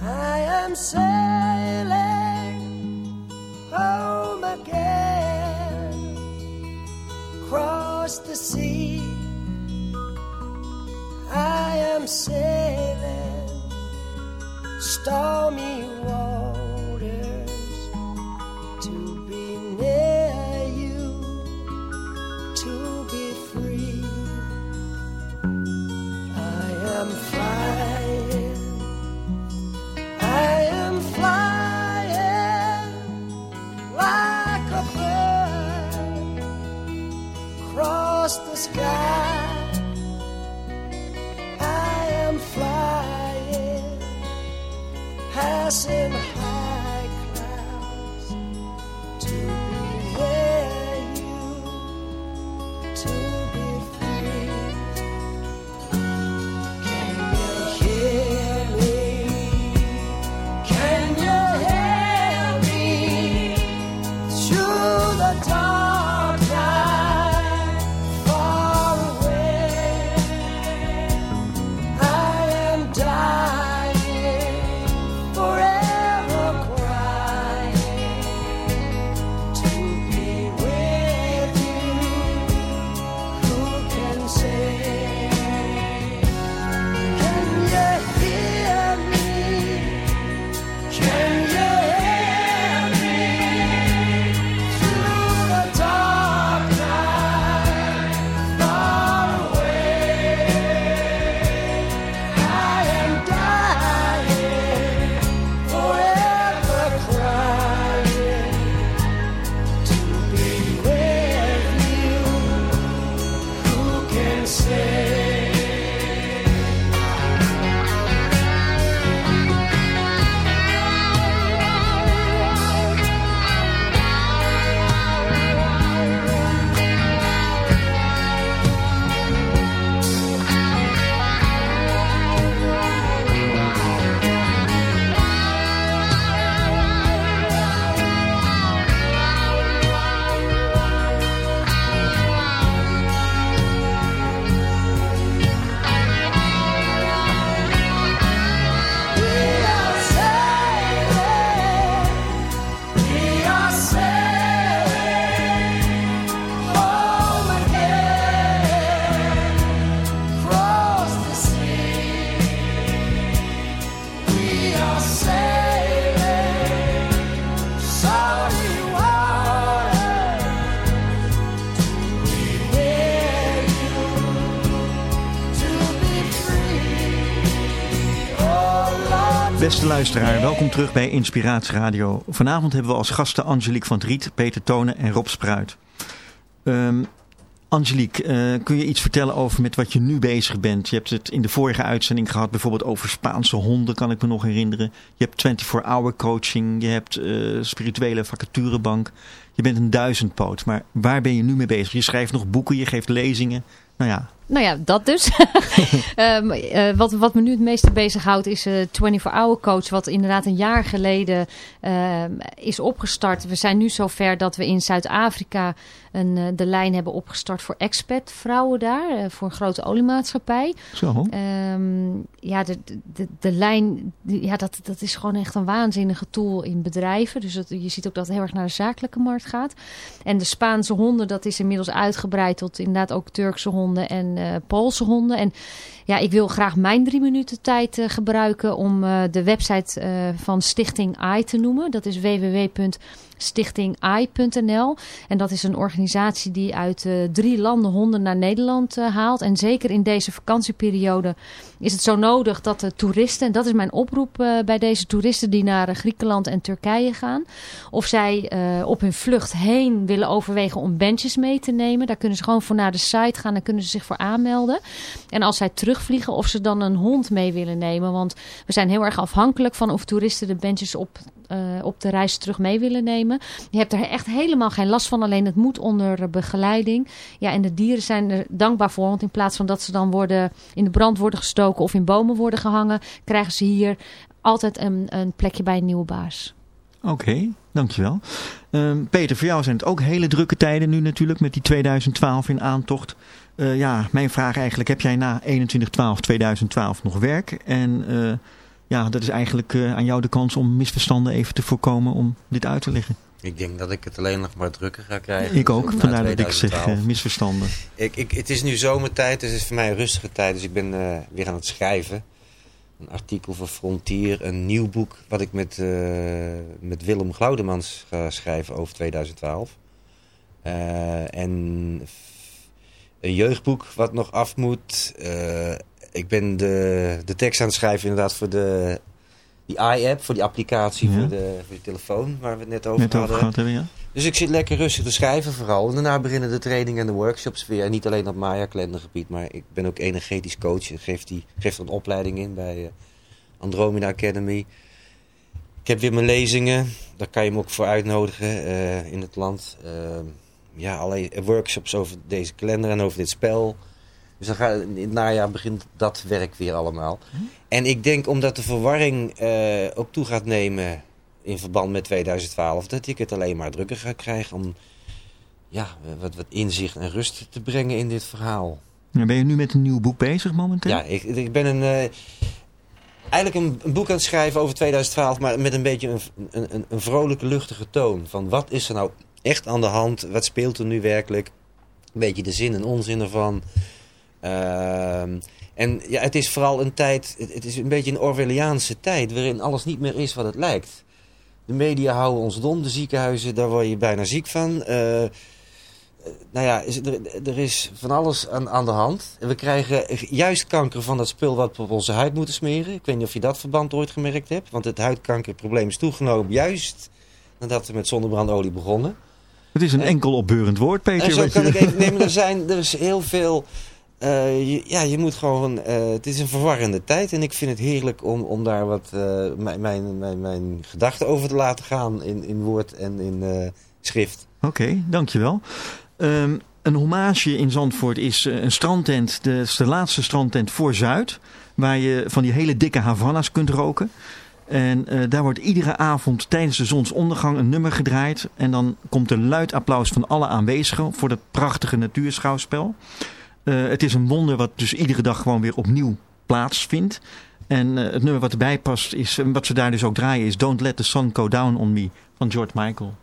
I am sailing across the sea. I am sailing stormy waters luisteraar, welkom terug bij Inspiratie Radio. Vanavond hebben we als gasten Angelique van het Riet, Peter Tonen en Rob Spruit. Ehm, Angelique, eh, kun je iets vertellen over met wat je nu bezig bent? Je hebt het in de vorige uitzending gehad, bijvoorbeeld over Spaanse honden, kan ik me nog herinneren. Je hebt 24-hour coaching, je hebt eh, spirituele vacaturebank. Je bent een duizendpoot, maar waar ben je nu mee bezig? Je schrijft nog boeken, je geeft lezingen. Nou ja, Nou ja, dat dus. Ehm, eh, wat, wat me nu het meeste bezighoudt is eh 24-hour coach. Wat inderdaad een jaar geleden ehm, is opgestart. We zijn nu zover dat we in Zuid-Afrika een, eh, de lijn hebben opgestart voor expat vrouwen daar. eh, voor een grote oliemaatschappij. zo. Ehm, ja, de, de, de, lijn, die- ja, dat, dat is gewoon echt een waanzinnige tool in bedrijven. Dus dat, je ziet ook dat het heel erg naar de zakelijke markt gaat. En de Spaanse honden, dat is inmiddels uitgebreid tot inderdaad ook Turkse honden en eh, Poolse honden. En ja, ik wil graag mijn drie minuten tijd gebruiken om de website van Stichting AI te noemen. Dat is www.stichtingai.nl. En dat is een organisatie die uit eh, drie landen honden naar Nederland eh, haalt. En zeker in deze vakantieperiode is het zo nodig dat de toeristen, en dat is mijn oproep eh, bij deze toeristen die naar Griekenland en Turkije gaan, of zij op hun vlucht heen willen overwegen om bandjes mee te nemen. Daar kunnen ze gewoon voor naar de site gaan en kunnen ze zich voor aanmelden. En als zij terugvliegen, of ze dan een hond mee willen nemen. Want we zijn heel erg afhankelijk van of toeristen de bandjes op, eh, op de reis terug mee willen nemen. Je hebt er echt helemaal geen last van, alleen het moet onder begeleiding. Ja, en de dieren zijn er dankbaar voor, want in plaats van dat ze dan worden in de brand worden gestoken of in bomen worden gehangen, krijgen ze hier altijd een, een plekje bij een nieuwe baas. Oké, dankjewel. Ehm Peter, voor jou zijn het ook hele drukke tijden nu natuurlijk met die 2012 in aantocht. Eh, ja, mijn vraag eigenlijk, heb jij na 21-12-2012 nog werk? En eh, ja, dat is eigenlijk eh, aan jou de kans om misverstanden even te voorkomen om dit uit te leggen. Ik denk dat ik het alleen nog maar drukker ga krijgen. Ik ook, vandaar dat ik zeg 2012. eh, misverstanden. Ik, ik, het is nu zomertijd, dus het is voor mij een rustige tijd. Dus ik ben eh, weer aan het schrijven. Een artikel voor Frontier, een nieuw boek wat ik met, met Willem Glaudemans ga schrijven over 2012. Eh, en een jeugdboek wat nog af moet. Ik ben de, de tekst aan het schrijven inderdaad voor de, die i-app, voor die applicatie Ja. voor, de, voor de telefoon waar we het net over Net hadden. over gehad hebben, ja? Dus ik zit lekker rustig te schrijven vooral. En daarna beginnen de trainingen en de workshops weer. En niet alleen op Maya kalendergebied, maar ik ben ook energetisch coach. Ik geef, die, geef er een opleiding in bij eh, Andromeda Academy. Ik heb weer mijn lezingen. Daar kan je me ook voor uitnodigen eh, in het land. Eh, ja, allerlei workshops over deze kalender en over dit spel. Dus dan in het najaar begint dat werk weer allemaal. En ik denk omdat de verwarring eh, ook toe gaat nemen in verband met 2012, dat ik het alleen maar drukker ga krijgen om ja, wat, wat inzicht en rust te brengen in dit verhaal. Ben je nu met een nieuw boek bezig momenteel? Ja, ik, ik ben een, eh, eigenlijk een, een boek aan het schrijven over 2012, maar met een beetje een, een, een, een vrolijke, luchtige toon. Van wat is er nou echt aan de hand? Wat speelt er nu werkelijk? Een beetje de zin en onzin ervan. Ehm, en ja, het is vooral een tijd, het, het is een beetje een Orwelliaanse tijd, waarin alles niet meer is wat het lijkt. De media houden ons dom, de ziekenhuizen, daar word je bijna ziek van. Eh, nou ja, is, er, er is van alles aan, aan de hand. En we krijgen juist kanker van dat spul wat we op onze huid moeten smeren. Ik weet niet of je dat verband ooit gemerkt hebt. Want het huidkankerprobleem is toegenomen juist nadat we met zonnebrandolie begonnen. Het is een enkel opbeurend woord, Peter. En zo kan ik even nemen. Er, zijn, er is heel veel... eh, ja, je moet gewoon... eh, het is een verwarrende tijd. En ik vind het heerlijk om, om daar wat eh, mijn, mijn, mijn, mijn gedachten over te laten gaan. In, in woord en in schrift. Oké, dankjewel. Ehm een hommage in Zandvoort is een strandtent. De, is de laatste strandtent voor Zuid. Waar je van die hele dikke Havana's kunt roken. En daar wordt iedere avond tijdens de zonsondergang een nummer gedraaid. En dan komt er luid applaus van alle aanwezigen voor dat prachtige natuurschouwspel. Eh, het is een wonder wat dus iedere dag gewoon weer opnieuw plaatsvindt. En eh, het nummer wat erbij past, is, wat ze daar dus ook draaien, is Don't Let the Sun Go Down on Me van George Michael.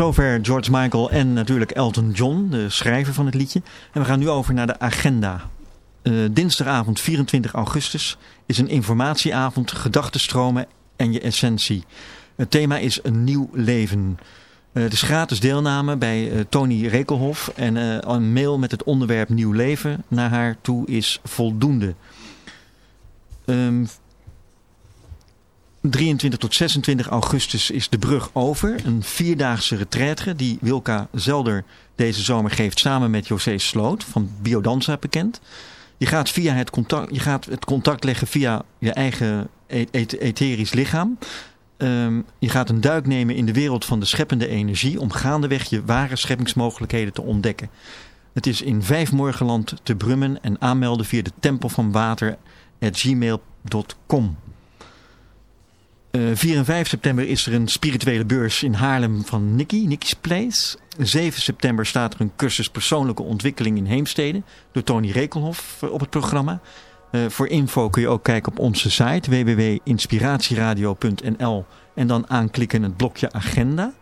Zover George Michael en natuurlijk Elton John, de schrijver van het liedje. En we gaan nu over naar de agenda. Eh, dinsdagavond 24 augustus is een informatieavond, gedachtenstromen en je essentie. Het thema is een nieuw leven. Het is gratis deelname bij eh, Tony Rekelhof en een mail met het onderwerp nieuw leven naar haar toe is voldoende. Ehm 23 tot 26 augustus is de brug over. Een vierdaagse retraite die Wilka Zelder deze zomer geeft samen met José Sloot van Biodanza bekend. Je gaat, via het, contact, je gaat het contact leggen via je eigen e- et- etherisch lichaam. Ehm, je gaat een duik nemen in de wereld van de scheppende energie om gaandeweg je ware scheppingsmogelijkheden te ontdekken. Het is in vijf morgenland te brummen en aanmelden via de tempel van water gmail.com. Eh 4 en 5 september is er een spirituele beurs in Haarlem van Nicky, Nicky's Place. 7 september staat er een cursus persoonlijke ontwikkeling in Heemstede door Tony Rekelhof eh, op het programma. Eh, voor info kun je ook kijken op onze site www.inspiratieradio.nl en dan aanklikken het blokje agenda.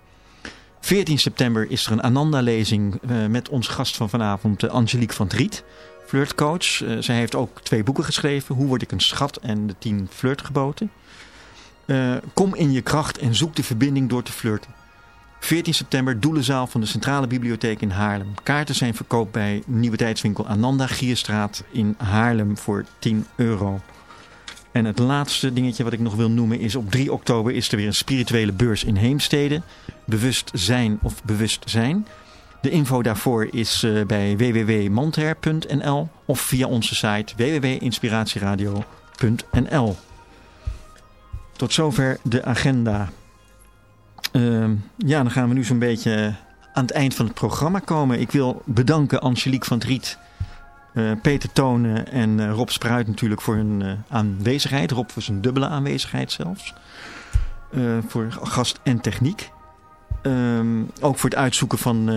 14 september is er een Ananda-lezing eh, met onze gast van vanavond, Angelique van Driet, flirtcoach. Zij heeft ook twee boeken geschreven, Hoe word ik een schat en de 10 flirtgeboten. Eh, kom in je kracht en zoek de verbinding door te flirten. 14 september, Doelenzaal van de Centrale Bibliotheek in Haarlem. Kaarten zijn verkoopt bij Nieuwe Tijdswinkel Ananda Gierstraat in Haarlem voor 10 euro. En het laatste dingetje wat ik nog wil noemen is op 3 oktober is er weer een spirituele beurs in Heemstede. Bewust zijn of bewust zijn. De info daarvoor is eh, bij www.mandher.nl of via onze site www.inspiratieradio.nl. Tot zover de agenda. Ehm, ja, dan gaan we nu zo'n beetje aan het eind van het programma komen. Ik wil bedanken Angelique van het Riet, eh, Peter Tonen en eh, Rob Spruit natuurlijk voor hun eh, aanwezigheid. Rob voor zijn dubbele aanwezigheid zelfs. Voor gast en techniek. Ehm, ook voor het uitzoeken van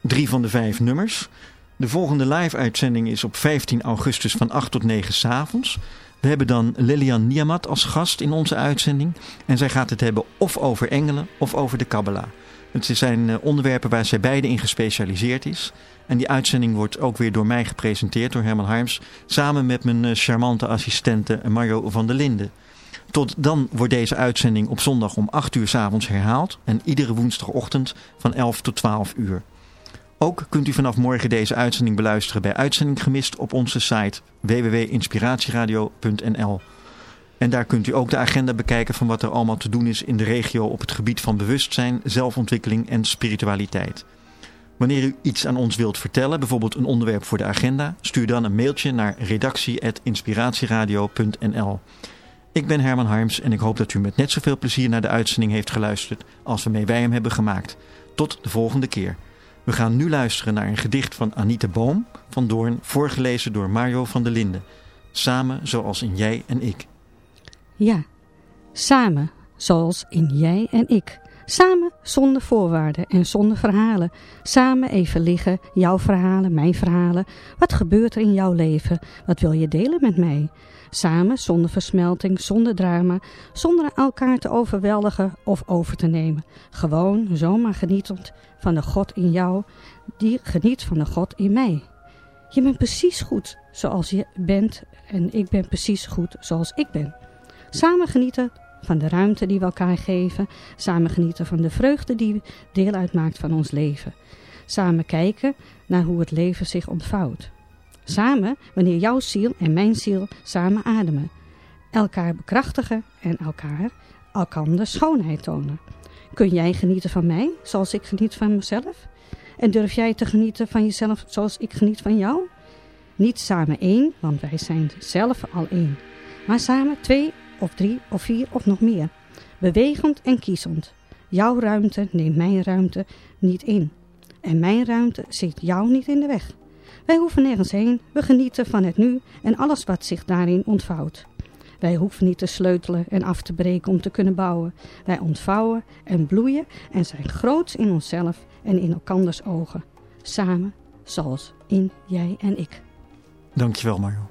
drie van de vijf nummers. De volgende live-uitzending is op 15 augustus van 8 tot 9 s avonds. We hebben dan Lilian Niamat als gast in onze uitzending. En zij gaat het hebben of over engelen of over de Kabbalah. Het zijn eh, onderwerpen waar zij beide in gespecialiseerd is. En die uitzending wordt ook weer door mij gepresenteerd, door Herman Harms. Samen met mijn eh, charmante assistente Mario van der Linden. Tot dan wordt deze uitzending op zondag om 8 uur s avonds herhaald. En iedere woensdagochtend van 11 tot 12 uur. Ook kunt u vanaf morgen deze uitzending beluisteren bij Uitzending Gemist op onze site www.inspiratieradio.nl. En daar kunt u ook de agenda bekijken van wat er allemaal te doen is in de regio op het gebied van bewustzijn, zelfontwikkeling en spiritualiteit. Wanneer u iets aan ons wilt vertellen, bijvoorbeeld een onderwerp voor de agenda, stuur dan een mailtje naar redactie.inspiratieradio.nl. Ik ben Herman Harms en ik hoop dat u met net zoveel plezier naar de uitzending heeft geluisterd als waarmee wij hem hebben gemaakt. Tot de volgende keer. We gaan nu luisteren naar een gedicht van Anita Boom van Doorn, voorgelezen door Mario van der Linden. Samen zoals in jij en ik. Ja, samen, zoals in jij en ik. Samen zonder voorwaarden en zonder verhalen. Samen even liggen, jouw verhalen, mijn verhalen. Wat gebeurt er in jouw leven? Wat wil je delen met mij? Samen zonder versmelting, zonder drama, zonder elkaar te overweldigen of over te nemen. Gewoon zomaar genietend van de God in jou, die geniet van de God in mij. Je bent precies goed zoals je bent en ik ben precies goed zoals ik ben. Samen genieten van de ruimte die we elkaar geven. Samen genieten van de vreugde die deel uitmaakt van ons leven. Samen kijken naar hoe het leven zich ontvouwt. Samen wanneer jouw ziel en mijn ziel samen ademen. Elkaar bekrachtigen en elkaar elkander schoonheid tonen. Kun jij genieten van mij zoals ik geniet van mezelf? En durf jij te genieten van jezelf zoals ik geniet van jou? Niet samen één, want wij zijn zelf al één. Maar samen twee of drie of vier of nog meer. Bewegend en kiezend. Jouw ruimte neemt mijn ruimte niet in. En mijn ruimte zit jou niet in de weg. Wij hoeven nergens heen, we genieten van het nu en alles wat zich daarin ontvouwt. Wij hoeven niet te sleutelen en af te breken om te kunnen bouwen. Wij ontvouwen en bloeien en zijn groots in onszelf en in elkanders ogen. Samen, zoals in jij en ik. Dankjewel Mario.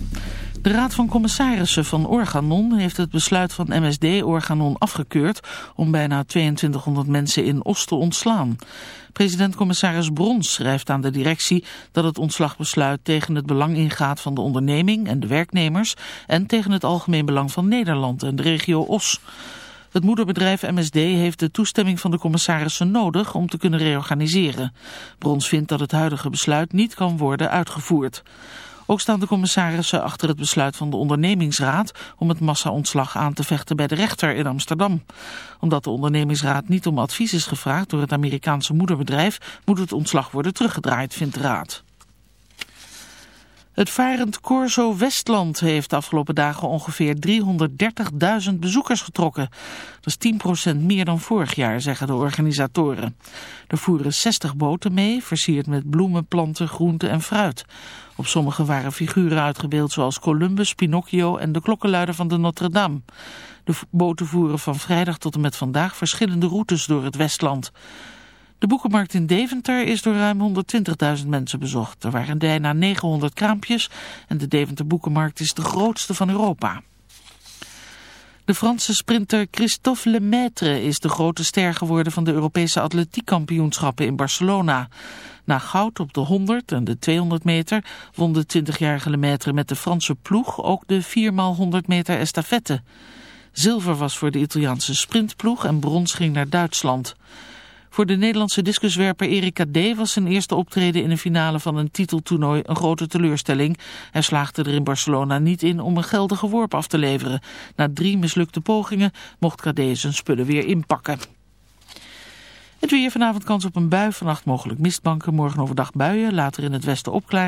De Raad van Commissarissen van Organon heeft het besluit van MSD Organon afgekeurd om bijna 2200 mensen in Os te ontslaan. President-commissaris Brons schrijft aan de directie dat het ontslagbesluit tegen het belang ingaat van de onderneming en de werknemers en tegen het algemeen belang van Nederland en de regio Os. Het moederbedrijf MSD heeft de toestemming van de commissarissen nodig om te kunnen reorganiseren. Brons vindt dat het huidige besluit niet kan worden uitgevoerd. Ook staan de commissarissen achter het besluit van de ondernemingsraad om het massa-ontslag aan te vechten bij de rechter in Amsterdam. Omdat de ondernemingsraad niet om advies is gevraagd door het Amerikaanse moederbedrijf, moet het ontslag worden teruggedraaid, vindt de raad. Het varend Corso Westland heeft de afgelopen dagen ongeveer 330.000 bezoekers getrokken. Dat is 10% meer dan vorig jaar, zeggen de organisatoren. Er voeren 60 boten mee, versierd met bloemen, planten, groenten en fruit. Op sommige waren figuren uitgebeeld zoals Columbus, Pinocchio en de klokkenluider van de Notre Dame. De boten voeren van vrijdag tot en met vandaag verschillende routes door het Westland. De boekenmarkt in Deventer is door ruim 120.000 mensen bezocht. Er waren bijna 900 kraampjes en de Deventer Boekenmarkt is de grootste van Europa. De Franse sprinter Christophe Lemaitre is de grote ster geworden van de Europese atletiekkampioenschappen in Barcelona. Na goud op de 100 en de 200 meter won de 20-jarige Lemaitre met de Franse ploeg ook de 4x100 meter estafette. Zilver was voor de Italiaanse sprintploeg en brons ging naar Duitsland. Voor de Nederlandse discuswerper Erika D. was zijn eerste optreden in een finale van een titeltoernooi een grote teleurstelling. Hij slaagde er in Barcelona niet in om een geldige worp af te leveren. Na drie mislukte pogingen mocht KD zijn spullen weer inpakken. Het weer vanavond kans op een bui, vannacht mogelijk mistbanken, morgen overdag buien, later in het westen opklaringen.